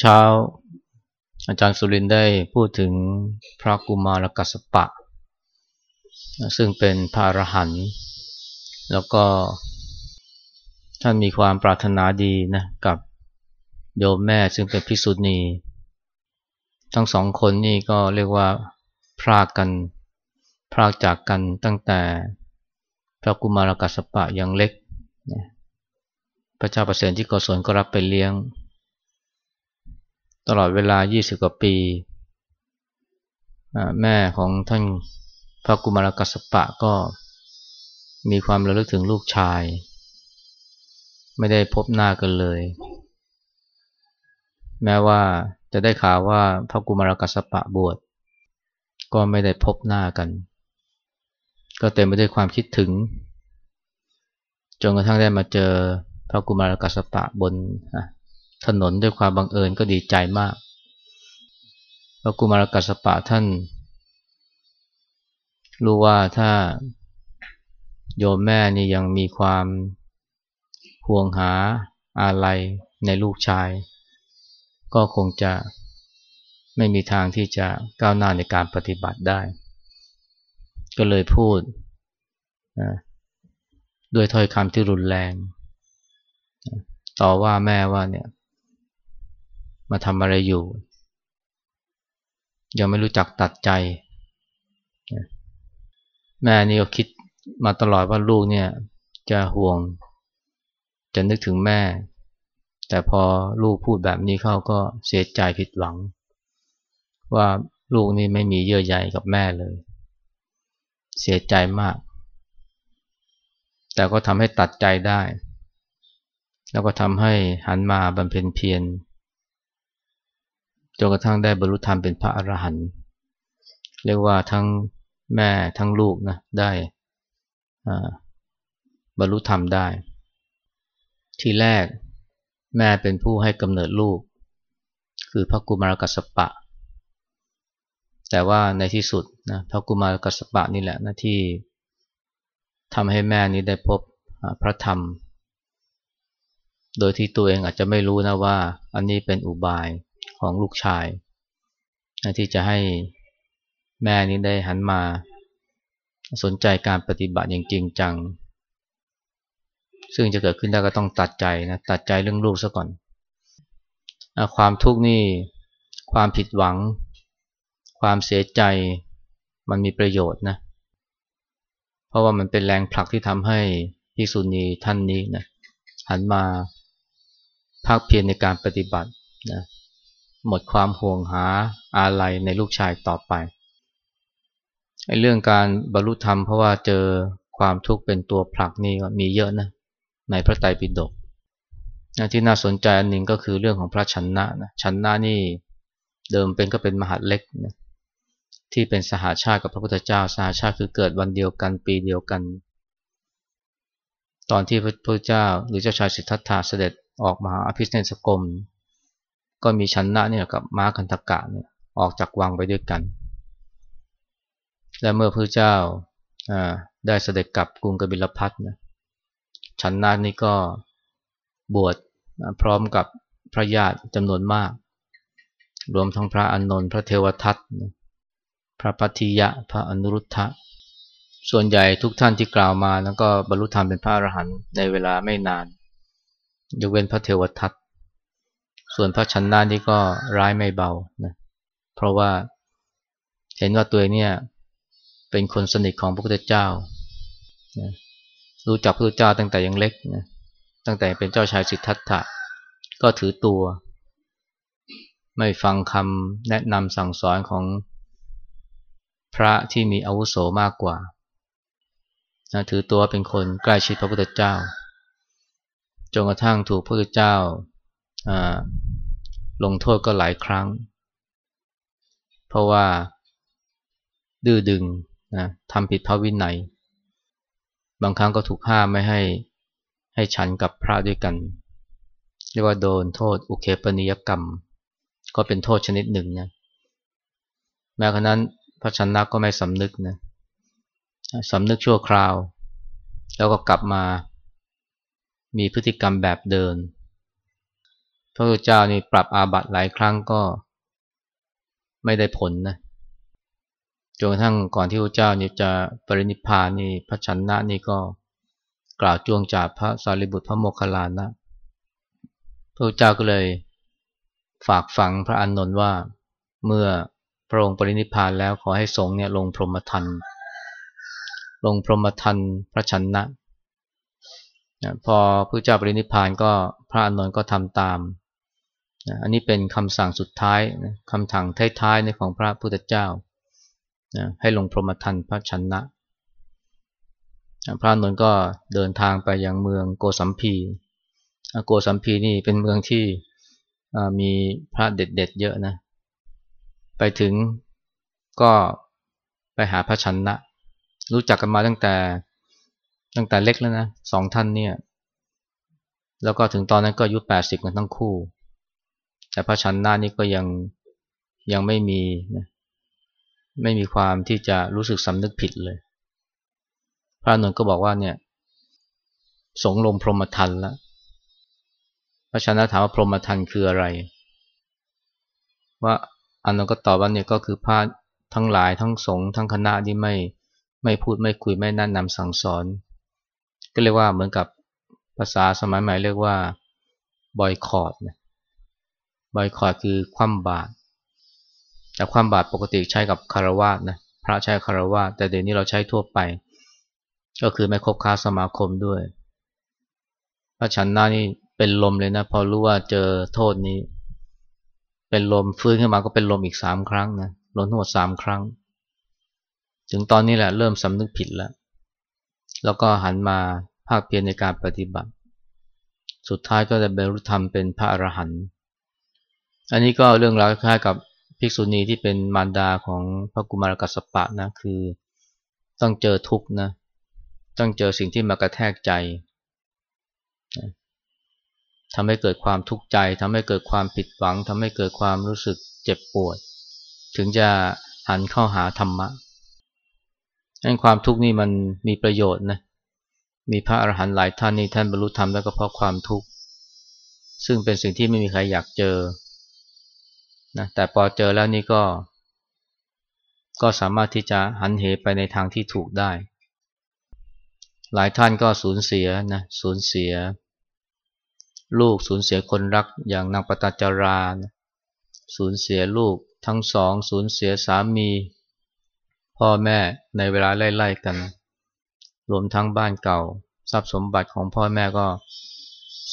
เช้า อาจารย์สุรินได้พูดถึงพระกุมารกัสปะ ซึ่งเป็นพระอรหันต์แล้วก็ท่านมีความปรารถนาดีนะกับโยมแม่ซึ่งเป็นพิสุณี ทั้งสองคนนี่ก็เรียกว่าพรากกันพรากจากกันตั้งแต่พระกุมารกัสปะยังเล็ก พระเจ้าประเสริฐที่กศลก็รับไปเลี้ยง ตลอดเวลา 20 กว่าปีแม่ของท่านพระกุมารกัสปะก็มีความระลึกถึงลูกชาย ไม่ได้พบหน้ากันเลย แม้ว่าจะได้ข่าวว่าพระกุมารกัสปะบวชก็ไม่ได้พบหน้ากัน ก็เต็มไปด้วยความคิดถึง จนกระทั่งได้มาเจอพระกุมารกัสปะบน ถนนด้วยความบังเอิญก็ดีใจมาก พระกุมารกัสปะท่าน รู้ว่าถ้าโยมแม่นี่ยังมีความห่วงหาอะไรในลูกชาย ก็คงจะไม่มีทางที่จะก้าวหน้าในการปฏิบัติได้ ก็เลยพูดด้วยถ้อยคำที่รุนแรง ต่อว่าแม่ว่าเนี่ย มาทำอะไรอยู่ ยังไม่รู้จักตัดใจ แม่นี่ก็คิดมาตลอดว่าลูกเนี่ย จะห่วง จะนึกถึงแม่ แต่พอลูกพูดแบบนี้เขาก็เสียใจผิดหวัง ว่าลูกนี่ไม่มีเยื่อใยกับแม่เลย เสียใจมาก แต่ก็ทำให้ตัดใจได้ แล้วก็ทำให้หันมาบำเพ็ญเพียร จนกระทั่งได้บรรลุธรรมเป็นพระอรหันต์เรียกว่าทั้งแม่ทั้งลูกนะได้บรรลุธรรมได้ ทีแรกแม่เป็นผู้ให้กำเนิดลูก คือพระกุมารกัสปะ แต่ว่าในที่สุดนะพระกุมารกัสปะนี่แหละนะที่ทำให้แม่นี้ได้พบพระธรรม โดยที่ตัวเองอาจจะไม่รู้นะว่า อันนี้เป็นอุบาย ของลูกชายที่จะให้แม่นี้ได้หันมา สนใจการปฏิบัติอย่างจริงจัง ซึ่งจะเกิดขึ้นได้ก็ต้องตัดใจนะตัดใจเรื่องลูกซะก่อน ความทุกข์นี่ความผิดหวัง ความเสียใจมันมีประโยชน์นะ เพราะว่ามันเป็นแรงผลักที่ทำให้พิสุนีท่านนี้นะหันมาภาคเพียรในการปฏิบัตินะ หมดความห่วงหาอะไรในลูกชายต่อไปไอ้เรื่องการบรรลุธรรมเพราะว่าเจอความทุกข์เป็นตัวผลักนี่มีเยอะนะในพระไตรปิฎกที่น่าสนใจอันหนึ่งก็คือเรื่องของพระชันนะนะชันนะนี่เดิมเป็นก็เป็นมหาเล็กนะที่เป็นสหาชาติกับพระพุทธเจ้า สหาชาติคือเกิดวันเดียวกันปีเดียวกัน ตอนที่พระพุทธเจ้าหรือเจ้าชายสิทธัตถะเสด็จออกมาอภิเษกสกรม ก็มีชันนะเนี่ยกับม้าคันธกะเนี่ยออกจากวังไปด้วยกัน และเมื่อพระเจ้าได้เสด็จกลับกรุงกบิลพัทนะชันนานี่ก็บวชพร้อมกับพระญาติจำนวนมาก รวมทั้งพระอนนท์พระเทวทัตพระพัทธิยะพระอนุรุทธะส่วนใหญ่ทุกท่านที่กล่าวมาแล้วก็บรรลุธรรมเป็นพระอรหันต์ในเวลาไม่นาน ยกเว้นพระเทวทัต ส่วนพระชันนานี่ก็ร้ายไม่เบานะเพราะว่าเห็นว่าตัวเนี่ยเป็นคนสนิทของพระพุทธเจ้ารู้จักพระพุทธเจ้าตั้งแต่ยังเล็กนะตั้งแต่เป็นเจ้าชายสิทธัตถะก็ถือตัว ไม่ฟังคำแนะนำสั่งสอนของพระที่มีอาวุโสมากกว่านะถือตัวเป็นคนใกล้ชิดพระพุทธเจ้า จนกระทั่งถูกพระพุทธเจ้า ลงโทษก็หลายครั้ง เพราะว่า ดื้อดึงนะทำผิดพระวินัย บางครั้งก็ถูกห้ามไม่ให้ให้ฉันกับพระด้วยกัน เรียกว่าโดนโทษอุเคปนิยกรรม ก็เป็นโทษชนิดหนึ่งนะแม้กระนั้นพระชนะก็ไม่สำนึกนะสำนึกชั่วคราว แล้วก็กลับมา มีพฤติกรรมแบบเดิน พระพุทธเจ้านี่ปรับอาบัติหลายครั้งก็ไม่ได้ผลนะจนกระทั่งก่อนที่พระเจ้านี่จะปรินิพพานนี่พระชนะนี่ก็กล่าวจวงจากพระสารีบุตรพระโมคคัลลานะพระเจ้าก็เลยฝากฝังพระอานนท์ว่าเมื่อพระองค์ปรินิพพานแล้วขอให้สงฆ์เนี่ยลงพรหมทันลงพรหมทันพระชนะนะพอพระเจ้าปรินิพพานก็พระอานนท์ก็ทำตาม นะอันนี้เป็นคำสั่งสุดท้ายนะคำถังท้ายๆในของพระพุทธเจ้านะให้ลงพรหมทันพระชนะนะพระนนท์ก็เดินทางไปยังเมืองโกสัมพี โกสัมพีนี่เป็นเมืองที่มีพระเด็ดๆเยอะนะ ไปถึงก็ไปหาพระชนนะรู้จักกันมาตั้งแต่ตั้งแต่เล็กแล้วนะสองท่านเนี่ย แล้วก็ถึงตอนนั้นก็อายุแปดสิบกันทั้งคู่ แต่พระชันนานี่ก็ยังยังไม่มีนะไม่มีความที่จะรู้สึกสำนึกผิดเลย พระนนท์ก็บอกว่าเนี่ย สงลมพรหมทันแล้วพระชนะถามว่าพรหมทันคืออะไร ว่าอันนั้นก็ตอบว่าเนี่ยก็คือพระทั้งหลายทั้งสงทั้งคณะที่ไม่ไม่พูดไม่คุยไม่แนะนำสั่งสอน ก็เรียกว่าเหมือนกับภาษาสมัยใหม่เรียกว่าบอยคอร์ดนะ บอยคอรคือคว่ำบาตรแต่คว่ำบาตรปกติใช้กับคารวะนะพระใช้คารวะแต่เดี๋ยวนี้เราใช้ทั่วไป ก็คือไม่คบค้าสมาคมด้วยพระชันนานี่เป็นลมเลยนะ พอรู้ว่าเจอโทษนี้ เป็นลมฟื้นขึ้นมาก็เป็นลมอีกสามครั้งนะลมทั้งหมดสามครั้ง ถึงตอนนี้แหละเริ่มสำนึกผิดแล้ว แล้วก็หันมาภาคเพียรในการปฏิบัติ สุดท้ายก็ได้บรรลุธรรมเป็นพระอรหันต์ อันนี้ก็เรื่องราวคล้ายกับภิกษุณีที่เป็นมารดาของพระกุมารกัสปะนะคือต้องเจอทุกข์นะต้องเจอสิ่งที่มากระแทกใจทำให้เกิดความทุกข์ใจทำให้เกิดความผิดหวังทำให้เกิดความรู้สึกเจ็บปวด ถึงจะหันเข้าหาธรรมะนั่นความทุกข์นี่มันมีประโยชน์นะมีพระอรหันต์หลายท่านนี่ท่านบรรลุธรรมแล้วก็เพราะความทุกข์ซึ่งเป็นสิ่งที่ไม่มีใครอยากเจอ นะแต่พอเจอแล้วนี่ก็ ก็สามารถที่จะหันเหไปในทางที่ถูกได้ หลายท่านก็สูญเสียนะสูญเสีย ลูกสูญเสียคนรักอย่างนางปตจารานสูญเสียลูกทั้งสองสูญเสียสามี พ่อแม่ในเวลาไล่ๆกัน รวมทั้งบ้านเก่า ทรัพย์สมบัติของพ่อแม่ก็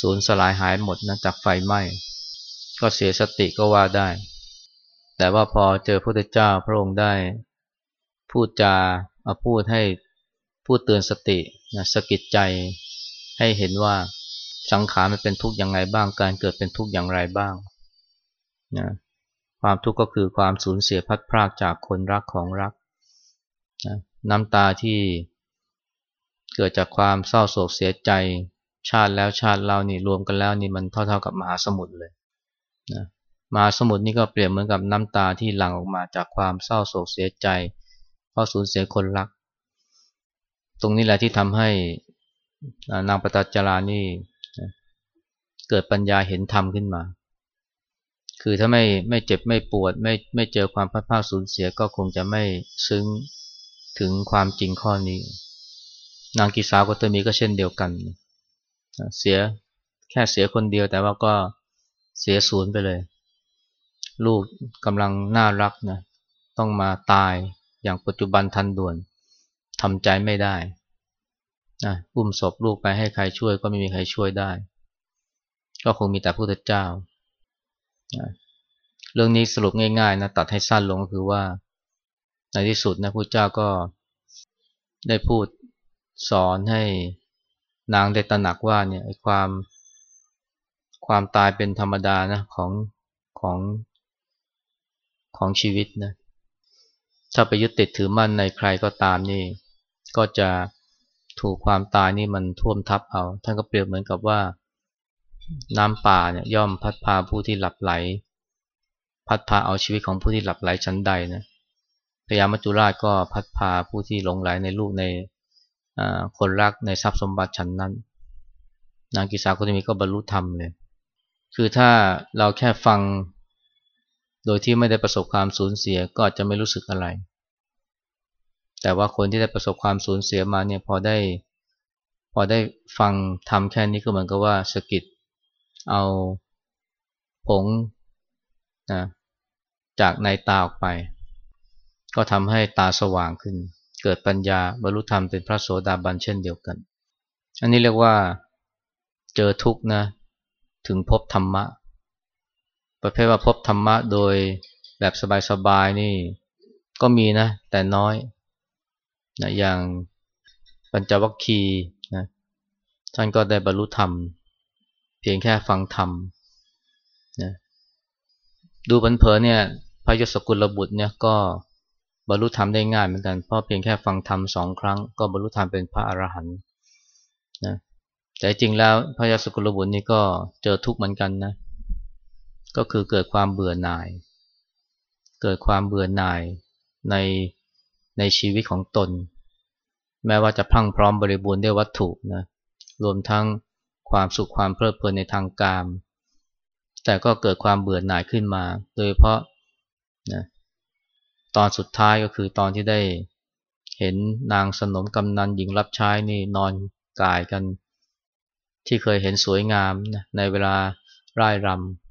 สูญสลายหายหมดนะจากไฟไหม้ ก็เสียสติก็ว่าได้ แต่ว่าพอเจอพระพุทธเจ้าพระองค์ได้พูดจาเอาพูดให้พูดเตือนสตินะสกิดใจให้เห็นว่าสังขารมันเป็นทุกข์อย่างไรบ้าง การเกิดเป็นทุกข์อย่างไรบ้างนะความทุกข์ก็คือความสูญเสียพัดพรากจากคนรักของรักนะน้ำตาที่เกิดจากความเศร้าโศกเสียใจชาติแล้วชาติเรานี่รวมกันแล้วนี่มันเท่าๆกับมหาสมุทรเลยนะ มาสมุทรนี่ก็เปรียบเหมือนกับน้ำตาที่หลั่งออกมาจากความเศร้าโศกเสียใจ เพราะสูญเสียคนรัก ตรงนี้แหละที่ทำให้นางปตจารานี่เกิดปัญญาเห็นธรรมขึ้นมา คือถ้าไม่ไม่เจ็บไม่ปวดไม่ไม่เจอความพัดพาสูญเสียก็คงจะไม่ซึ้งถึงความจริงข้อนี้ นางกิสาวกตมีก็เช่นเดียวกัน เสียแค่เสียคนเดียวแต่ว่าก็เสียศูนย์ไปเลย ลูกกำลังน่ารักนะต้องมาตายอย่างปัจจุบันทันด่วนทำใจไม่ได้นะอุ้มศพลูกไปให้ใครช่วยก็ไม่มีใครช่วยได้ ก็คงมีแต่พระพุทธเจ้าเรื่องนี้สรุปง่ายๆนะตัดให้สั้นลงก็คือว่า ในที่สุดนะพระเจ้าก็ได้พูดสอนให้นางได้ตระหนักว่าเนี่ยความความตายเป็นธรรมดานะของของ ของชีวิตนะถ้าไปยึดติดถือมั่นในใครก็ตามนี่ ก็จะถูกความตายนี่มันท่วมทับเอา ท่านก็เปรียบเหมือนกับว่า น้ำป่าเนี่ยย่อมพัดพาผู้ที่หลับไหล พัดพาเอาชีวิตของผู้ที่หลับไหลชั้นใดนะพญามัจจุราชก็พัดพาผู้ที่หลงไหลในลูกในคนรักในทรัพย์สมบัติชั้นนั้น นางกิสาโคตมีก็บรรลุธรรมเลย คือถ้าเราแค่ฟัง โดยที่ไม่ได้ประสบความสูญเสียก็อาจจะไม่รู้สึกอะไร แต่ว่าคนที่ได้ประสบความสูญเสียมาเนี่ยพอได้ พอได้ฟังทำแค่นี้ก็เหมือนกับว่าสกิดเอาผงนะจากในตาออกไป ก็ทำให้ตาสว่างขึ้น เกิดปัญญาบรรลุธรรมเป็นพระโสดาบันเช่นเดียวกัน อันนี้เรียกว่าเจอทุกข์นะ ถึงพบธรรมะ ประเภทว่าพบธรรมะโดยแบบสบายๆนี่ ก็มีนะ แต่น้อยนะอย่างปัญจวัคคีย์นะท่านก็ได้บรรลุธรรม เพียงแค่ฟังธรรมนะดูเผินๆเนี่ยพระยศกุลบุตรเนี่ยก็บรรลุธรรมได้ง่ายเหมือนกันเพราะเพียงแค่ฟังธรรมสองครั้ง ก็บรรลุธรรมเป็นพระอรหันต์นะแต่จริงแล้วพระยศกุลบุตรนี่ก็เจอทุกข์เหมือนกันนะ ก็คือเกิดความเบื่อหน่าย เกิดความเบื่อหน่ายในในชีวิตของตน แม้ว่าจะพังพร้อมบริบูรณ์ด้วยวัตถุนะรวมทั้งความสุขความเพลิดเพลินในทางกาม แต่ก็เกิดความเบื่อหน่ายขึ้นมา โดยเพราะนะตอนสุดท้ายก็คือตอนที่ได้เห็นนางสนมกำนันหญิงรับใช้นี่นอนกายกัน ที่เคยเห็นสวยงามนะในเวลาร่ายรำ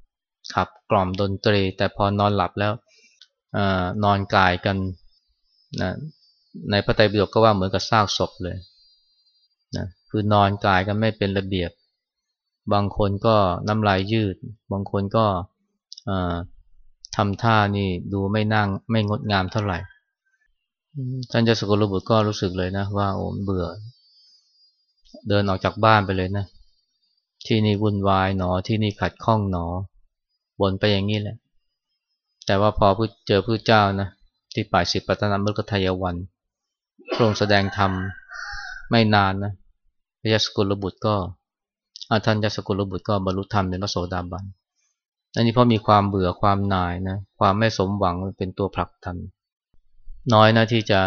ขับกล่อมดนตรี แต่พอนอนหลับแล้วนอนกายกันนะในพระไตรปิฎกก็ว่าเหมือนกับซากศพเลยนะคือนอนกายกันไม่เป็นระเบียบ บางคนก็น้ำลายยืด บางคนก็ทำท่านี่ดูไม่นั่งไม่งดงามเท่าไหร่ ท่านเจ้าสกุลบุตรก็รู้สึกเลยนะว่าโอ้เบื่อ เดินออกจากบ้านไปเลยนะ ที่นี่วุ่นวายหนอที่นี่ขัดข้องหนอ บนไปอย่างนี้แหละ แต่ว่าพอเจอพระเจ้านะที่ป่ายสิบปัตนามฤกทายวันพระองค์แสดงธรรมไม่นานนะพระยาสกุลบุตรก็อาท่านยศกุลบุตรก็บรรลุธรรมเป็นพระโสดาบันอันนี้เพราะมีความเบื่อความหน่ายนะความไม่สมหวังเป็นตัวผลักดันน้อยนะที่จะ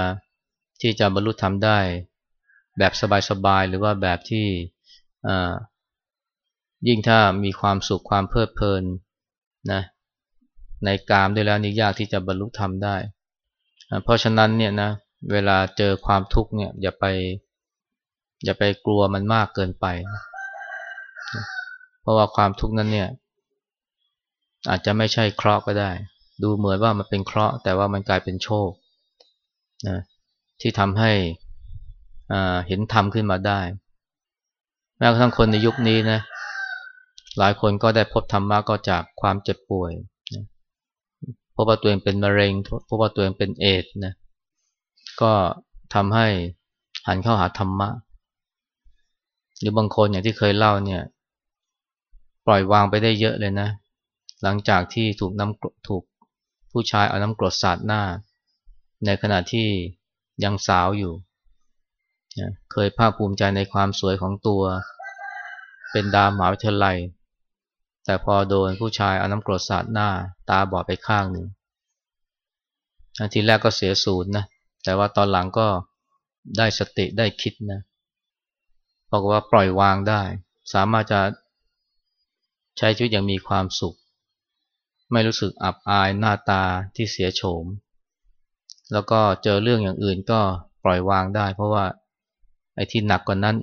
ที่จะบรรลุธรรมได้ แบบสบายๆหรือว่าแบบที่ยิ่งถ้ามีความสุขความเพลิดเพลิน นะในกามด้วยแล้วนี่ยากที่จะบรรลุธรรมได้ เพราะฉะนั้นเนี่ยนะเวลาเจอความทุกข์เนี่ยอย่าไป อย่าไปกลัวมันมากเกินไป เพราะว่าความทุกข์นั้นเนี่ย อาจจะไม่ใช่เคราะห์ก็ได้ ดูเหมือนว่ามันเป็นเคราะห์แต่ว่ามันกลายเป็นโชคนะที่ทำให้เห็นธรรมขึ้นมาได้แม้กระทั่งคนในยุคนี้นะ หลายคนก็ได้พบธรรมะก็จากความเจ็บป่วยนะพบว่าตัวเองเป็นมะเร็งพบว่าตัวเองเป็นเอดนะก็ทำให้หันเข้าหาธรรมะ หรือบางคนอย่างที่เคยเล่าเนี่ย ปล่อยวางไปได้เยอะเลยนะ หลังจากที่ถูกน้ำถูกผู้ชายเอาน้ำกรดสาดหน้า ในขณะที่ยังสาวอยู่ เคยภาคภูมิใจในความสวยของตัว เป็นดาวมหาวิทยาลัย แต่พอโดนผู้ชายเอาน้ำกรดสาดหน้าตาบอดไปข้างหนึ่งทีแรกก็เสียศูนย์นะ แต่ว่าตอนหลังก็ได้สติได้คิดนะบอกว่าปล่อยวางได้ สามารถจะใช้ชีวิตอย่างมีความสุข ไม่รู้สึกอับอายหน้าตาที่เสียโฉม แล้วก็เจอเรื่องอย่างอื่นก็ปล่อยวางได้ เพราะว่าไอ้ที่หนักกว่านั้น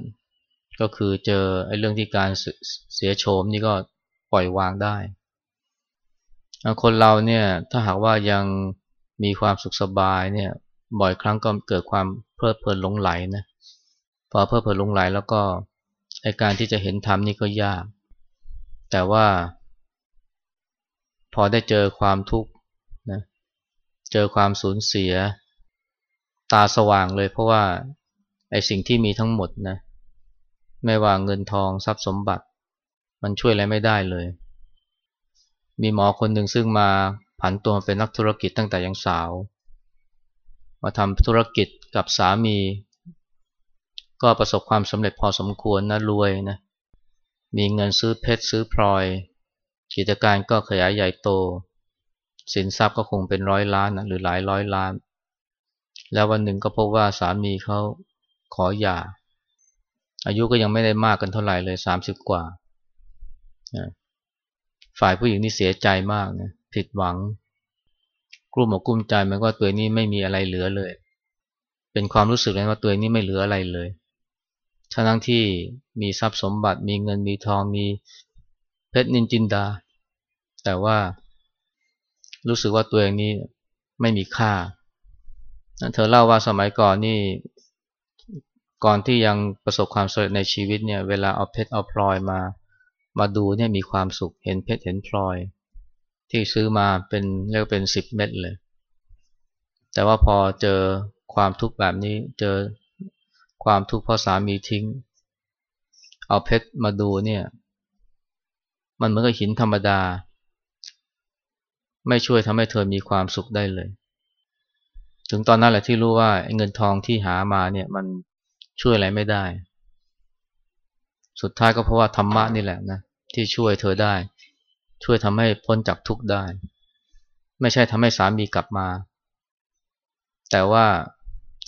ก็คือเจอไอ้เรื่องที่การเสียโฉมนี่ก็ ปล่อยวางได้ คนเราเนี่ยถ้าหากว่ายังมีความสุขสบายเนี่ยบ่อยครั้งก็เกิดความเพลิดเพลินหลงไหลนะพอเพลิดเพลินหลงไหลแล้วก็ไอการที่จะเห็นธรรมนี่ก็ยาก แต่ว่า พอได้เจอความทุกข์นะเจอความสูญเสีย ตาสว่างเลยเพราะว่าไอสิ่งที่มีทั้งหมดนะไม่ว่าเงินทองทรัพย์สมบัติ มันช่วยอะไรไม่ได้เลย มีหมอคนหนึ่งซึ่งมาผันตัวเป็นนักธุรกิจตั้งแต่ยังสาว มาทำธุรกิจกับสามี ก็ประสบความสำเร็จพอสมควรนะรวยนะ มีเงินซื้อเพชรซื้อพลอย กิจการก็ขยายใหญ่โต สินทรัพย์ก็คงเป็นร้อยล้านนะหรือหลายร้อยล้าน แล้ววันหนึ่งก็พบว่าสามีเขาขอหย่า อายุก็ยังไม่ได้มากกันเท่าไหร่เลยสามสิบกว่า ฝ่ายผู้หญิงนี่เสียใจมากนะผิดหวังกลุ้มอกกลุ้มใจมันว่าตัวนี้ไม่มีอะไรเหลือเลย เป็นความรู้สึกเลยว่าตัวนี้ไม่เหลืออะไรเลยทั้งที่มีทรัพย์สมบัติมีเงินมีทองมีเพชรนินจินดา แต่ว่ารู้สึกว่าตัวเองนี้ไม่มีค่า เธอเล่าว่าสมัยก่อนนี่ก่อนที่ยังประสบความสำเร็จในชีวิตเนี่ย เวลาเอาเพชรเอาพลอยมา มาดูเนี่ยมีความสุขเห็นเพชรเห็นพลอย ที่ซื้อมาเป็นเรียกเป็นสิบเม็ดเลย แต่ว่าพอเจอความทุกข์แบบนี้เจอความทุกข์เพราะสามีทิ้ง เอาเพชรมาดูเนี่ย มันเหมือนกับหินธรรมดา ไม่ช่วยทำให้เธอมีความสุขได้เลย ถึงตอนนั้นแหละที่รู้ว่าเงินทองที่หามาเนี่ยมันช่วยอะไรไม่ได้ สุดท้ายก็เพราะว่าธรรมะนี่แหละนะที่ช่วยเธอได้ ช่วยทำให้พ้นจากทุกข์ได้ ไม่ใช่ทำให้สามีกลับมา แต่ว่า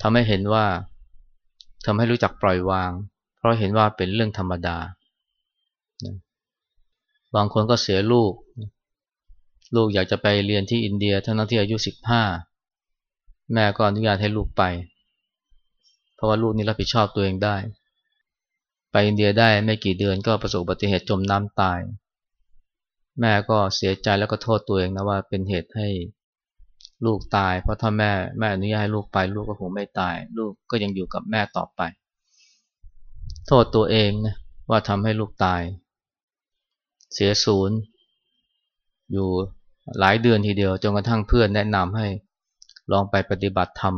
ทำให้เห็นว่าทำให้รู้จักปล่อยวาง เพราะเห็นว่าเป็นเรื่องธรรมดา บางคนก็เสียลูก ลูกอยากจะไปเรียนที่อินเดียทั้งนั้นที่อายุสิบห้าแม่ก็อนุญาตให้ลูกไป เพราะว่าลูกนี้รับผิดชอบตัวเองได้ ไปอินเดียได้ไม่กี่เดือนก็ประสบอุบัติเหตุจมน้ำตาย แม่ก็เสียใจแล้วก็โทษตัวเองนะว่าเป็นเหตุให้ลูกตาย เพราะถ้าแม่แม่อนุญาตให้ลูกไปลูกก็คงไม่ตาย ลูกก็ยังอยู่กับแม่ต่อไป โทษตัวเองนะว่าทำให้ลูกตาย เสียศูนย์ อยู่หลายเดือนทีเดียวจนกระทั่งเพื่อนแนะนำให้ลองไปปฏิบัติธรรม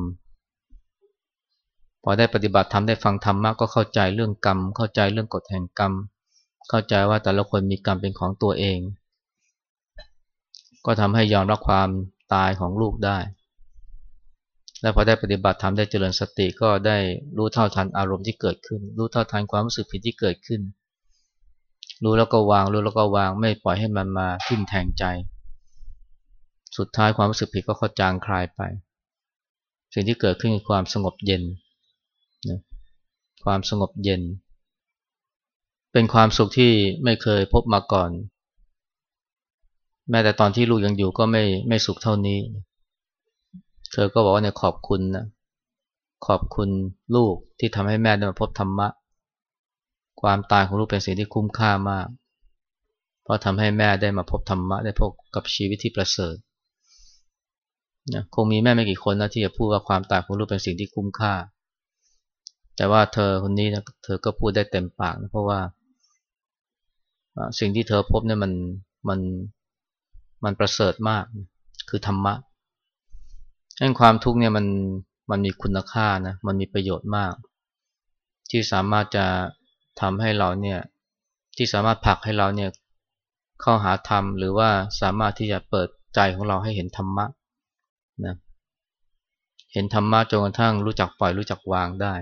พอได้ปฏิบัติธรรมได้ฟังธรรมะก็เข้าใจเรื่องกรรม เข้าใจเรื่องกฎแห่งกรรม เข้าใจว่าแต่ละคนมีกรรมเป็นของตัวเอง ก็ทำให้ยอมรับความตายของลูกได้ และพอได้ปฏิบัติทำได้เจริญสติก็ได้รู้เท่าทันอารมณ์ที่เกิดขึ้น รู้เท่าทันความรู้สึกผิดที่เกิดขึ้น รู้แล้วก็วาง รู้แล้วก็วาง ไม่ปล่อยให้มันมาทิ่มแทงใจ สุดท้ายความรู้สึกผิดก็ค่อยจางคลายไป สิ่งที่เกิดขึ้นคือความสงบเย็น นะความสงบเย็น เป็นความสุขที่ไม่เคยพบมาก่อน แม้แต่ตอนที่ลูกยังอยู่ก็ไม่ไม่สุขเท่านี้ เธอก็บอกว่าเนี่ยขอบคุณนะขอบคุณลูกที่ทำให้แม่ได้มาพบธรรมะ ความตายของลูกเป็นสิ่งที่คุ้มค่ามาก เพราะทำให้แม่ได้มาพบธรรมะ ได้พบกับชีวิตที่ประเสริฐนะคงมีแม่ไม่กี่คนนะที่จะพูดว่าความตายของลูกเป็นสิ่งที่คุ้มค่า แต่ว่าเธอคนนี้นะเธอก็พูดได้เต็มปากนะเพราะว่าสิ่งที่เธอพบเนี่ยมันมันมันประเสริฐมาก คือธรรมะให้ความทุกข์เนี่ยมันมันมีคุณค่านะมันมีประโยชน์มาก ที่สามารถจะทำให้เราเนี่ยที่สามารถผลักให้เราเนี่ยเข้าหาธรรมหรือว่าสามารถที่จะเปิดใจของเราให้เห็นธรรมะนะเห็นธรรมะจนกระทั่งรู้จักปล่อยรู้จักวางได้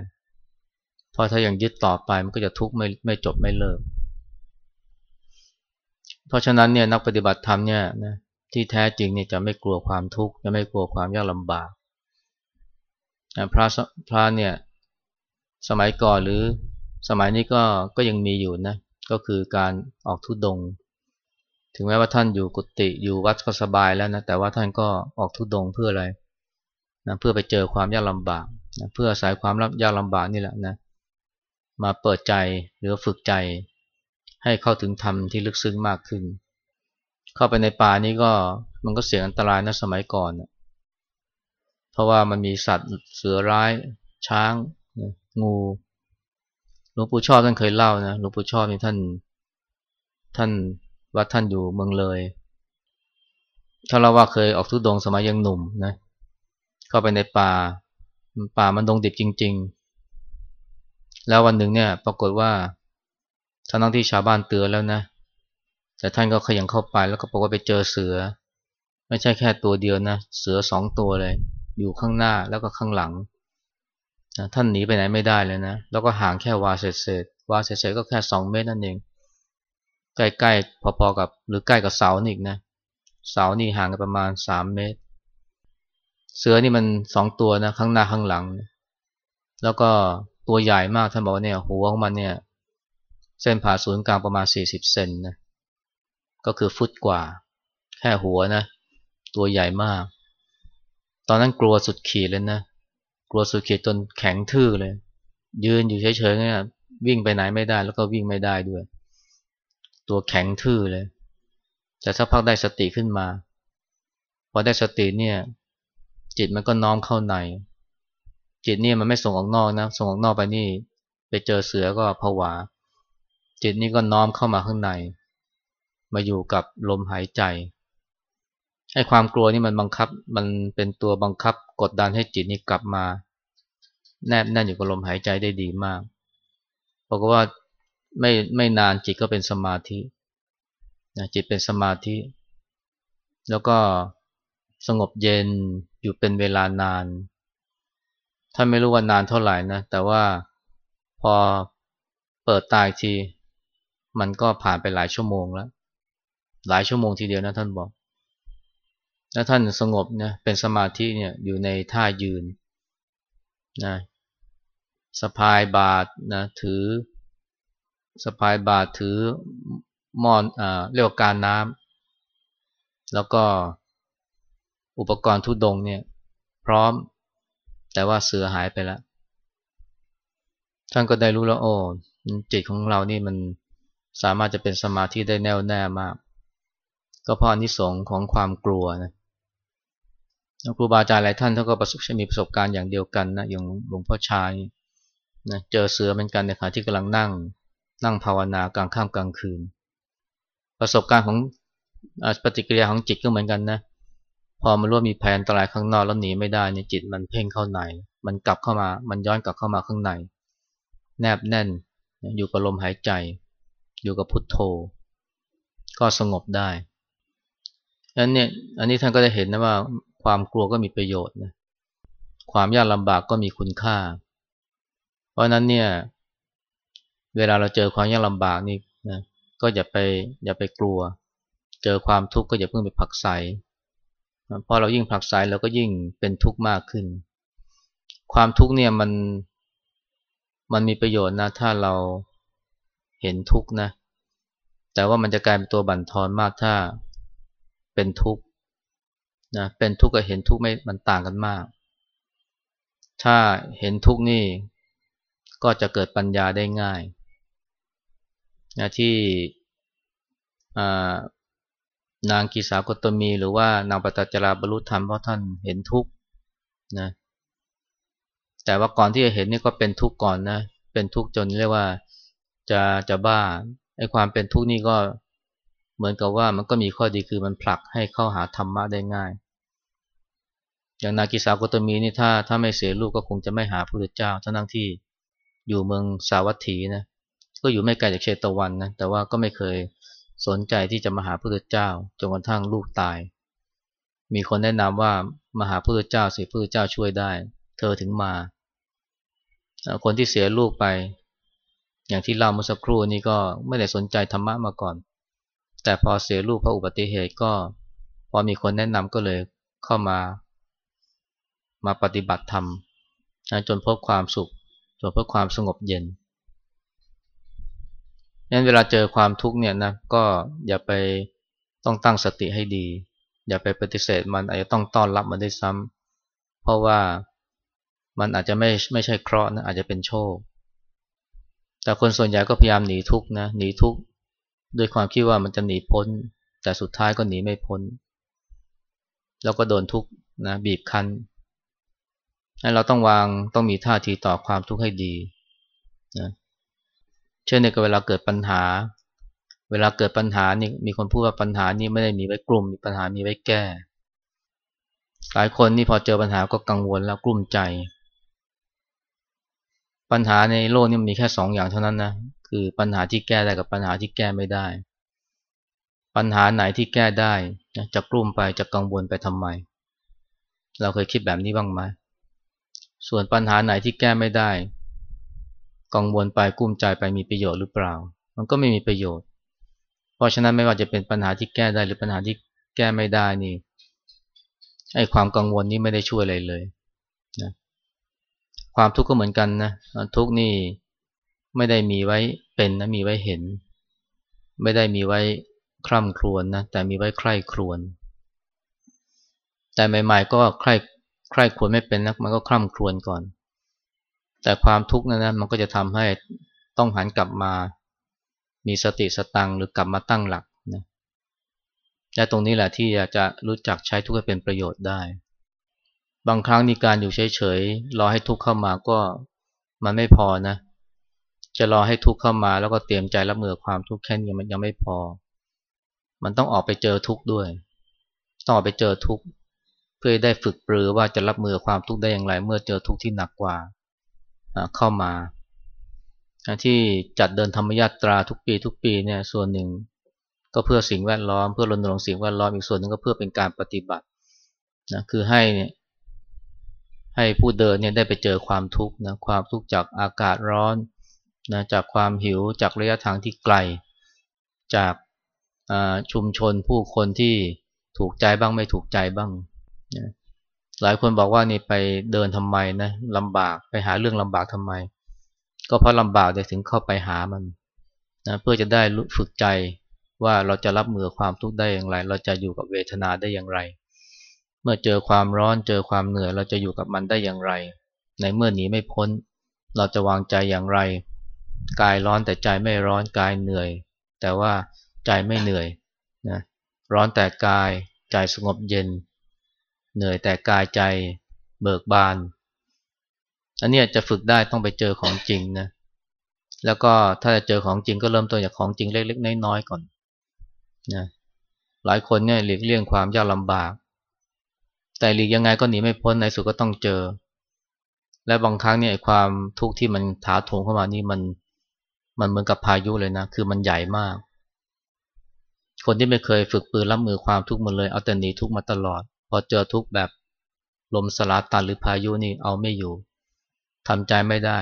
ราะถ้ายังยึดต่อไปมันก็จะทุกข์ไม่ไม่จบไม่เลิก เพราะฉะนั้นเนี่ยนักปฏิบัติธรรมเนี่ยนะที่แท้จริงเนี่ยจะไม่กลัวความทุกข์จะไม่กลัวความยากลำบากพระพระเนี่ยสมัยก่อนหรือสมัยนี้ก็ก็ยังมีอยู่นะก็คือการออกทุดง ถึงแม้ว่าท่านอยู่กุฏิอยู่วัดก็สบายแล้วนะแต่ว่าท่านก็ออกทุดงเพื่ออะไรนะเพื่อไปเจอความยากลำบากนะเพื่ออาศัยความยากลำบากนี่แหละนะ มาเปิดใจหรือฝึกใจ ให้เข้าถึงธรรมที่ลึกซึ้งมากขึ้น เข้าไปในป่านี้ก็มันก็เสี่ยงอันตรายนะสมัยก่อน เพราะว่ามันมีสัตว์เสือร้าย ช้าง งูหลวงปู่ชอบท่านเคยเล่านะหลวงปู่ชอบนี่ท่าน ท่านว่าท่านอยู่เมืองเลย ถ้าเราว่าเคยออกทุดงสมัยยังหนุ่มนะเข้าไปในป่าป่ามันดงดิบจริง ๆ แล้ววันหนึ่งเนี่ยปรากฏว่าทั้งที่ชาวบ้านเตือนแล้วนะ แต่ท่านก็ขยันเข้าไปแล้วก็บอกว่าไปเจอเสือ ไม่ใช่แค่ตัวเดียวนะ เสือสองตัวเลย อยู่ข้างหน้าแล้วก็ข้างหลังท่านหนีไปไหนไม่ได้เลยนะ แล้วก็ห่างแค่วาเศษๆวาเศษๆก็แค่สองเมตรนั่นเอง ใกล้ๆพอๆกับหรือใกล้กับเสานี่อีกนะ เสานี่ห่างกันประมาณสามเมตร เสือนี่มันสองตัวนะข้างหน้าข้างหลัง แล้วก็ ตัวใหญ่มากท่านบอกว่าเนี่ยหัวของมันเนี่ย เส้นผ่าศูนย์กลางประมาณ 40 เซนนะก็คือฟุตกว่า แค่หัวนะ ตัวใหญ่มาก ตอนนั้นกลัวสุดขีดเลยนะกลัวสุดขีดจนแข็งทื่อเลย ยืนอยู่เฉยๆเนี่ยวิ่งไปไหนไม่ได้แล้วก็วิ่งไม่ได้ด้วย ตัวแข็งทื่อเลยแต่สักพักได้สติขึ้นมา พอได้สติเนี่ย จิตมันก็น้อมเข้าใน จิตเนี่ยมันไม่ส่งออกนอกนะ ส่งออกนอกไปนี่ ไปเจอเสือก็ผวา จิตนี่ก็น้อมเข้ามาข้างใน มาอยู่กับลมหายใจไอ้ความกลัวนี่มันบังคับ มันเป็นตัวบังคับ กดดันให้จิตนี่กลับมา แนบแน่นอยู่กับลมหายใจได้ดีมากบอกว่าไม่ไม่นานจิตก็เป็นสมาธินะจิตเป็นสมาธิ แล้วก็สงบเย็นอยู่เป็นเวลานาน ถ้านไม่รู้ว่านานเท่าไหร่นะ แต่ว่าพอเปิดตายที มันก็ผ่านไปหลายชั่วโมงแล้ว หลายชั่วโมงทีเดียวนะท่านบอก แล้วท่านสงบเนี่ยเป็นสมาธิเนี่ยอยู่ในท่ายืนนะสะพายบาทนะถือสะพายบาทถือมอนอ่าเรียกว่าการน้ำแล้วก็อุปกรณ์ทุดงเนี่ย พร้อม แต่ว่าเสือหายไปแล้ว ท่านก็ได้รู้แล้วโอ้จิตของเรานี่มันสามารถจะเป็นสมาธิได้แน่วแน่มาก ก็เพราะนิสงของความกลัวนะครูบาอาจารย์หลายท่านท่านก็ประสบมีประสบการณ์อย่างเดียวกันนะอย่างหลวงพ่อชายนะเจอเสือเหมือนกันในขณะที่กำลังนั่ง นั่งภาวนากลางค่ำกลางคืน ประสบการณ์ของปฏิกิริยาของจิตก็เหมือนกันนะ พอมันรู้มีแผนอันตรายข้างนอกแล้วหนีไม่ได้เนี่ยจิตมันเพ่งเข้าใน มันกลับเข้ามา มันย้อนกลับเข้ามาข้างใน แนบแน่น อยู่กับลมหายใจ อยู่กับพุทโธ ก็สงบได้อันนี้อันนี้ท่านก็ได้เห็นนะว่าความกลัวก็มีประโยชน์นะความยากลำบากก็มีคุณค่า เพราะนั้นเนี่ย เวลาเราเจอความยากลำบากนี่นะก็อย่าไปอย่าไปกลัว เจอความทุกข์ก็อย่าเพิ่งไปผักใส พอเรายิ่งผลักไสเราก็ยิ่งเป็นทุกข์มากขึ้น ความทุกข์เนี่ยมันมันมีประโยชน์นะถ้าเราเห็นทุกข์นะ แต่ว่ามันจะกลายเป็นตัวบั่นทอนมากถ้าเป็นทุกข์นะเป็นทุกข์กับเห็นทุกข์ไม่มันต่างกันมาก ถ้าเห็นทุกข์นี่ก็จะเกิดปัญญาได้ง่ายนะที่ นางกีสากตมี หรือว่านางปตจราบรรลุธรรมเพราะท่านเห็นทุกข์นะแต่ว่าก่อนที่จะเห็นนี่ก็เป็นทุกข์ก่อนนะเป็นทุกข์จนเรียกว่าจะจะบ้าไอ้ความเป็นทุกข์นี่ก็เหมือนกับว่ามันก็มีข้อดีคือมันผลักให้เข้าหาธรรมะได้ง่าย อย่างนากิสากตมีนี่ถ้าถ้าไม่เสียลูกก็คงจะไม่หาพระพุทธเจ้าทั้งที่อยู่เมืองสาวัตถีนะก็อยู่ไม่ไกลจากเชตวันนะแต่ว่าก็ไม่เคย สนใจที่จะมาหาพระพุทธเจ้าจนกระทั่งลูกตาย มีคนแนะนำว่ามาหาพระพุทธเจ้าสิพระพุทธเจ้าช่วยได้ เธอถึงมา คนที่เสียลูกไป อย่างที่เล่าเมื่อสักครู่นี้ก็ไม่ได้สนใจธรรมะมาก่อน แต่พอเสียลูกเพราะอุบัติเหตุก็ พอมีคนแนะนำก็เลยเข้ามา มาปฏิบัติธรรมจนพบความสุขจนพบความสงบเย็น งั้นเวลาเจอความทุกข์เนี่ยนะก็อย่าไปต้องตั้งสติให้ดี อย่าไปปฏิเสธมันอาจจะต้องต้อนรับมันได้ซ้ำเพราะว่ามันอาจจะไม่ไม่ใช่เคราะห์นะอาจจะเป็นโชค แต่คนส่วนใหญ่ก็พยายามหนีทุกข์นะหนีทุกข์ด้วยความคิดว่ามันจะหนีพ้น แต่สุดท้ายก็หนีไม่พ้น แล้วก็โดนทุกข์นะบีบคั้นเราต้องวางต้องมีท่าทีต่อความทุกข์ให้ดีนะ เช่นในเวลาเกิดปัญหา เวลาเกิดปัญหานี่มีคนพูดว่าปัญหานี้ไม่ได้มีไว้กลุ่มมีปัญหามีไว้แก้ หลายคนนี่พอเจอปัญหาก็กังวลแล้วกลุ้มใจ ปัญหาในโลกนี้มีแค่สองอย่างเท่านั้นนะคือปัญหาที่แก้ได้กับปัญหาที่แก้ไม่ได้ ปัญหาไหนที่แก้ได้จะกลุ้มไปจะกังวลไปทำไม เราเคยคิดแบบนี้บ้างไหมส่วนปัญหาไหนที่แก้ไม่ได้ กังวลไปกุ้มใจไปมีประโยชน์หรือเปล่า มันก็ไม่มีประโยชน์ เพราะฉะนั้นไม่ว่าจะเป็นปัญหาที่แก้ได้หรือปัญหาที่แก้ไม่ได้นี่ไอ้ความกังวลนี้ไม่ได้ช่วยอะไรเลยนะความทุกข์ก็เหมือนกันนะทุกข์นี่ไม่ได้มีไว้เป็นนะมีไว้เห็น ไม่ได้มีไว้คร่ำครวญนะแต่มีไว้ใคร่ครวญแต่ใหม่ ๆ ก็ใคร่ใคร่ครวญไม่เป็นนะมันก็คร่ำครวญก่อน แต่ความทุกข์นั้นนะมันก็จะทำให้ต้องหันกลับมา มีสติสตังหรือกลับมาตั้งหลักนะและตรงนี้แหละที่จะรู้จักใช้ทุกข์ให้เป็นประโยชน์ได้ บางครั้งในการอยู่เฉยๆรอให้ทุกข์เข้ามาก็มันไม่พอนะ จะรอให้ทุกข์เข้ามาแล้วก็เตรียมใจรับมือความทุกข์แค่นี้มันยังไม่พอ มันต้องออกไปเจอทุกข์ด้วย ต้องออกไปเจอทุกข์เพื่อได้ฝึกปรือว่าจะรับมือความทุกข์ได้อย่างไร เมื่อเจอทุกข์ที่หนักกว่า เข้ามาที่จัดเดินธรรมยาตราทุกปีทุกปีเนี่ยส่วนหนึ่งก็เพื่อสิ่งแวดล้อมเพื่อรณรงค์สิ่งแวดล้อมอีกส่วนหนึ่งก็เพื่อเป็นการปฏิบัตินะคือให้ให้ผู้เดินเนี่ยได้ไปเจอความทุกข์นะความทุกข์จากอากาศร้อนนะจากความหิวจากระยะทางที่ไกล จากชุมชนผู้คนที่ถูกใจบ้างไม่ถูกใจบ้างนะ หลายคนบอกว่านี่ไปเดินทำไมนะลำบากไปหาเรื่องลำบากทำไม ก็เพราะลำบากถึงเข้าไปหามันนะเพื่อจะได้ฝึกใจว่าเราจะรับมือความทุกข์ได้อย่างไร เราจะอยู่กับเวทนาได้อย่างไร เมื่อเจอความร้อนเจอความเหนื่อยเราจะอยู่กับมันได้อย่างไร ในเมื่อหนีไม่พ้น เราจะวางใจอย่างไร กายร้อนแต่ใจไม่ร้อนกายเหนื่อย แต่ว่าใจไม่เหนื่อยนะร้อนแต่กายใจสงบเย็น เหนื่อยแต่กายใจเบิกบาน อันนี้จะฝึกได้ต้องไปเจอของจริงนะ แล้วก็ถ้าจะเจอของจริงก็เริ่มต้นจากของจริงเล็กๆน้อยๆก่อนนะหลายคนเนี่ยหลีกเลี่ยงความยากลำบาก แต่หลีกยังไงก็หนีไม่พ้นในสุดก็ต้องเจอ และบางครั้งเนี่ยความทุกข์ที่มันถาโถมเข้ามานี่มันมันเหมือนกับพายุเลยนะ คือมันใหญ่มาก คนที่ไม่เคยฝึกปืนรับมือความทุกข์มันเลย เอาแต่หนีทุกข์มาตลอด พอเจอทุกข์แบบลมสลาตันหรือพายุนี่เอาไม่อยู่ทำใจไม่ได้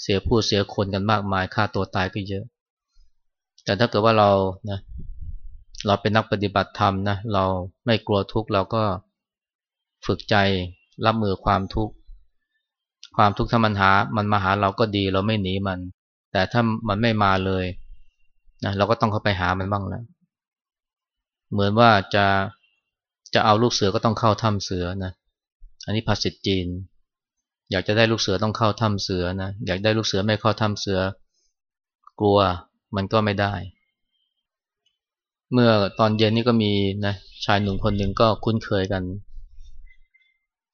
เสียผู้เสียคนกันมากมายฆ่าตัวตายก็เยอะ แต่ถ้าเกิดว่าเรานะเราเป็นนักปฏิบัติธรรมนะเราไม่กลัวทุกข์เราก็ฝึกใจรับมือความทุกข์ความทุกข์ถ้ามันหา มันมาหาเราก็ดีเราไม่หนีมัน แต่ถ้ามันไม่มาเลยนะเราก็ต้องเข้าไปหามันบ้างแล้วเหมือนว่าจะ จะเอาลูกเสือก็ต้องเข้าถ้ำเสือนะ อันนี้ภาษิตจีน อยากจะได้ลูกเสือต้องเข้าถ้ำเสือนะ อยากได้ลูกเสือไม่เข้าถ้ำเสือ กลัวมันก็ไม่ได้ เมื่อตอนเย็นนี่ก็มีนะชายหนุ่มคนหนึ่งก็คุ้นเคยกัน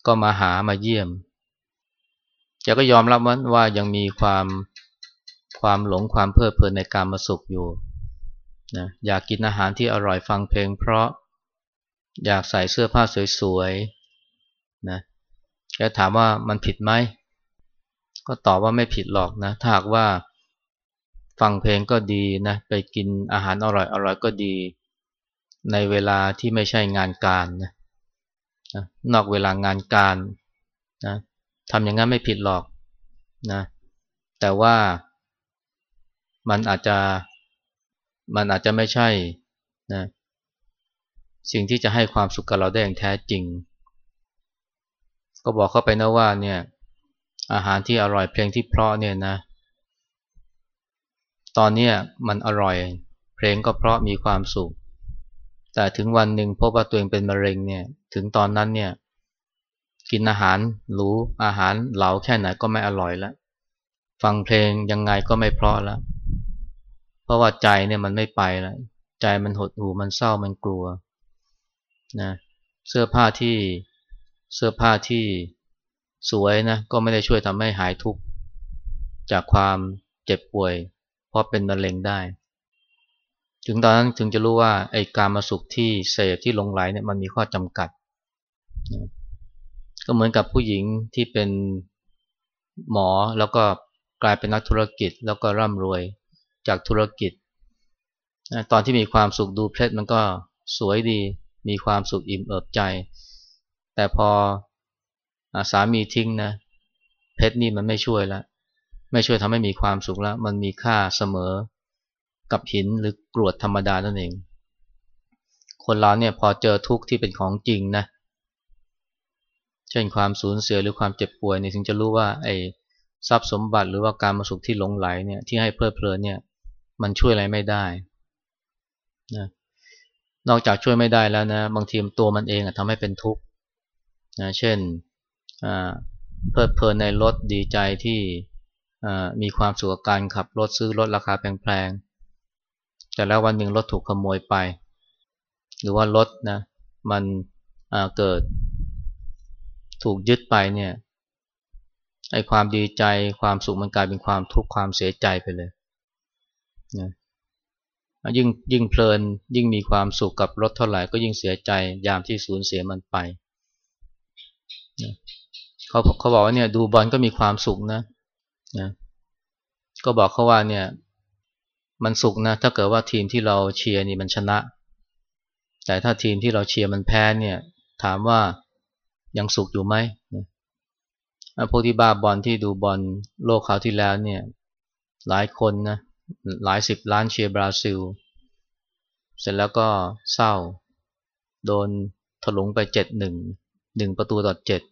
ก็มาหามาเยี่ยมแกก็ยอมรับว่าว่ายังมีความความหลงความเพลิดเพลินในการมาสุขอยู่นะอยากกินอาหารที่อร่อยฟังเพลง เพราะ อยากใส่เสื้อผ้าสวยๆนะแกถามว่ามันผิดไหม ก็ตอบว่าไม่ผิดหรอกนะ ถ้าหากว่าฟังเพลงก็ดีนะ ไปกินอาหารอร่อยอร่อยก็ดี ในเวลาที่ไม่ใช่งานการนะนอกเวลางานการนะทำอย่างนั้นไม่ผิดหรอกนะแต่ว่ามันอาจจะมันอาจจะไม่ใช่นะ สิ่งที่จะให้ความสุขกับเราได้อย่างแท้จริง ก็บอกเข้าไปนะว่าเนี่ยอาหารที่อร่อยเพลงที่เพราะเนี่ยนะ ตอนนี้มันอร่อย เพลงก็เพราะมีความสุข แต่ถึงวันหนึ่งพบว่าตัวเองเป็นมะเร็งเนี่ยถึงตอนนั้นเนี่ยกินอาหารหรูอาหารเหลาแค่ไหนก็ไม่อร่อยแล้วฟังเพลงยังไงก็ไม่เพราะแล้วเพราะว่าใจเนี่ยมันไม่ไปแล้วใจมันหดหู่มันเศร้ามันกลัว นะเสื้อผ้าที่เสื้อผ้าที่สวยนะก็ไม่ได้ช่วยทำให้หายทุกข์จากความเจ็บป่วย เพราะเป็นมะเร็งได้ ถึงตอนนั้นถึงจะรู้ว่าไอ้การมาสุขที่เสพที่ลงไหลเนี่ยมันมีข้อจำกัดก็เหมือนกับผู้หญิงที่เป็นหมอแล้วก็กลายเป็นนักธุรกิจแล้วก็ร่ำรวยจากธุรกิจ ตอนที่มีความสุขดูเพชรมันก็สวยดี มีความสุขอิ่มเอิบใจ แต่พอสามีทิ้งนะ เพชรนี่มันไม่ช่วยแล้วไม่ช่วยทำให้มีความสุขแล้ว มันมีค่าเสมอกับหินหรือกรวดธรรมดานั่นเอง คนเราเนี่ยพอเจอทุกข์ที่เป็นของจริงนะ เช่นความสูญเสียหรือความเจ็บป่วยเนี่ยถึงจะรู้ว่าไอ้ทรัพย์สมบัติหรือว่าการมาสุขที่หลงไหลเนี่ยที่ให้เพลิดเพลินเนี่ย มันช่วยอะไรไม่ได้นะ นอกจากช่วยไม่ได้แล้วนะบางทีตัวมันเองทำให้เป็นทุกข์นะเช่นเพลิดเพลินในรถดีใจที่มีความสุขกับการขับรถซื้อรถราคาแพงๆแต่แล้ววันหนึ่งรถถูกขโมยไป หรือว่ารถนะมันเกิดถูกยึดไปเนี่ยไอความดีใจความสุขมันกลายเป็นความทุกข์ความเสียใจไปเลยนะ ยิ่งยิ่งเพลินยิ่งมีความสุขกับรถเท่าไหร่ก็ยิ่งเสียใจยามที่สูญเสียมันไปนะเขาเขาบอกว่าเนี่ยดูบอลก็มีความสุขนะนะก็บอกเขาว่าเนี่ย มันสุขนะ ถ้าเกิดว่าทีมที่เราเชียร์นี่มันชนะ แต่ถ้าทีมที่เราเชียร์มันแพ้เนี่ย ถามว่ายังสุขอยู่ไหมพวกที่บ้าบอลที่ดูบอลโลกคราวที่แล้วเนี่ย หลายคนนะ หลายสิบล้านเชียร์บราซิล เสร็จแล้วก็เศร้า โดนถลุงไปเจ็ดหนึ่งหนึ่งประตูต่อเจ็ด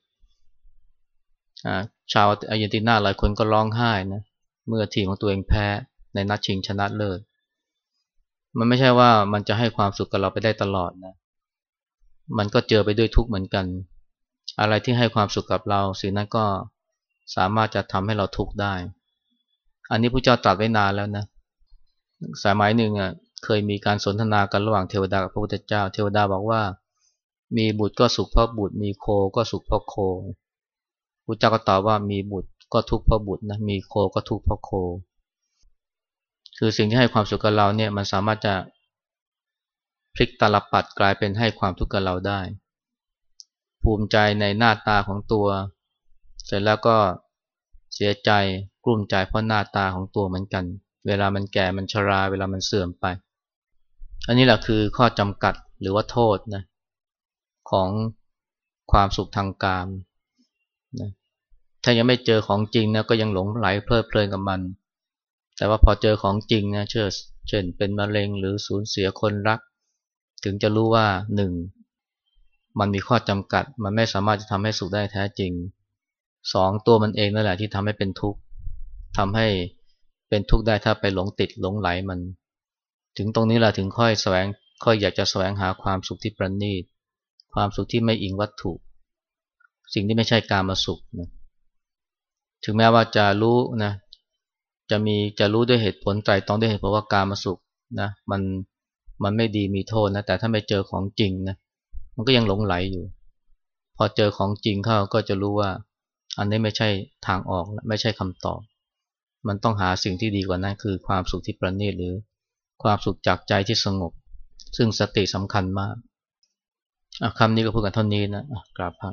ชาวอาร์เจนตินาหลายคนก็ร้องไห้นะเมื่อทีมของตัวเองแพ้ในนัดชิงชนะเลิศ มันไม่ใช่ว่ามันจะให้ความสุขกับเราไปได้ตลอดนะ มันก็เจอไปด้วยทุกข์เหมือนกัน อะไรที่ให้ความสุขกับเราสิ่งนั้นก็สามารถจะทำให้เราทุกข์ได้ อันนี้พระเจ้าตรัสไว้นานแล้วนะสมัยหนึ่งอะเคยมีการสนทนากันระหว่างเทวดากับพระพุทธเจ้า เทวดาบอกว่า มีบุตรก็สุขเพราะบุตร มีโคก็สุขเพราะโคพระเจ้าก็ตอบว่ามีบุตรก็ทุกข์เพราะบุตรนะมีโคก็ทุกข์เพราะโค คือสิ่งที่ให้ความสุขกับเราเนี่ยมันสามารถจะพลิกตลับปัดกลายเป็นให้ความทุกข์กับเราได้ ภูมิใจในหน้าตาของตัว เสร็จแล้วก็เสียใจ กลุ้มใจเพราะหน้าตาของตัวเหมือนกัน เวลามันแก่มันชรา เวลามันเสื่อมไป อันนี้แหละคือข้อจำกัดหรือว่าโทษนะของความสุขทางกามนะถ้ายังไม่เจอของจริงนะก็ยังหลงไหลเพลิดเพลินกับมัน แต่ว่าพอเจอของจริงนะเช่นเป็นมะเร็งหรือสูญเสียคนรัก ถึงจะรู้ว่าหนึ่งมันมีข้อจำกัด มันไม่สามารถจะทำให้สุขได้แท้จริงสองตัวมันเองนั่นแหละที่ทำให้เป็นทุกข์ ทำให้เป็นทุกข์ได้ถ้าไปหลงติดหลงไหลมัน ถึงตรงนี้แหละถึงค่อยแสวงค่อยอยากจะแสวงหาความสุขที่ประณีต ความสุขที่ไม่อิงวัตถุ สิ่งที่ไม่ใช่การมาสุขนะถึงแม้ว่าจะรู้นะจะมีจะรู้ด้วยเหตุผลใจต้องด้วยเหตุผลว่าการมาสุขนะมันมันไม่ดีมีโทษนะแต่ถ้าไม่เจอของจริงนะมันก็ยังหลงไหลอยู่ พอเจอของจริงเข้าก็จะรู้ว่า อันนี้ไม่ใช่ทางออกไม่ใช่คำตอบ มันต้องหาสิ่งที่ดีกว่านั้นคือความสุขที่ประณีตหรือความสุขจากใจที่สงบ ซึ่งสติสำคัญมากคำนี้ก็พูดกันเท่านี้นะกราบพระ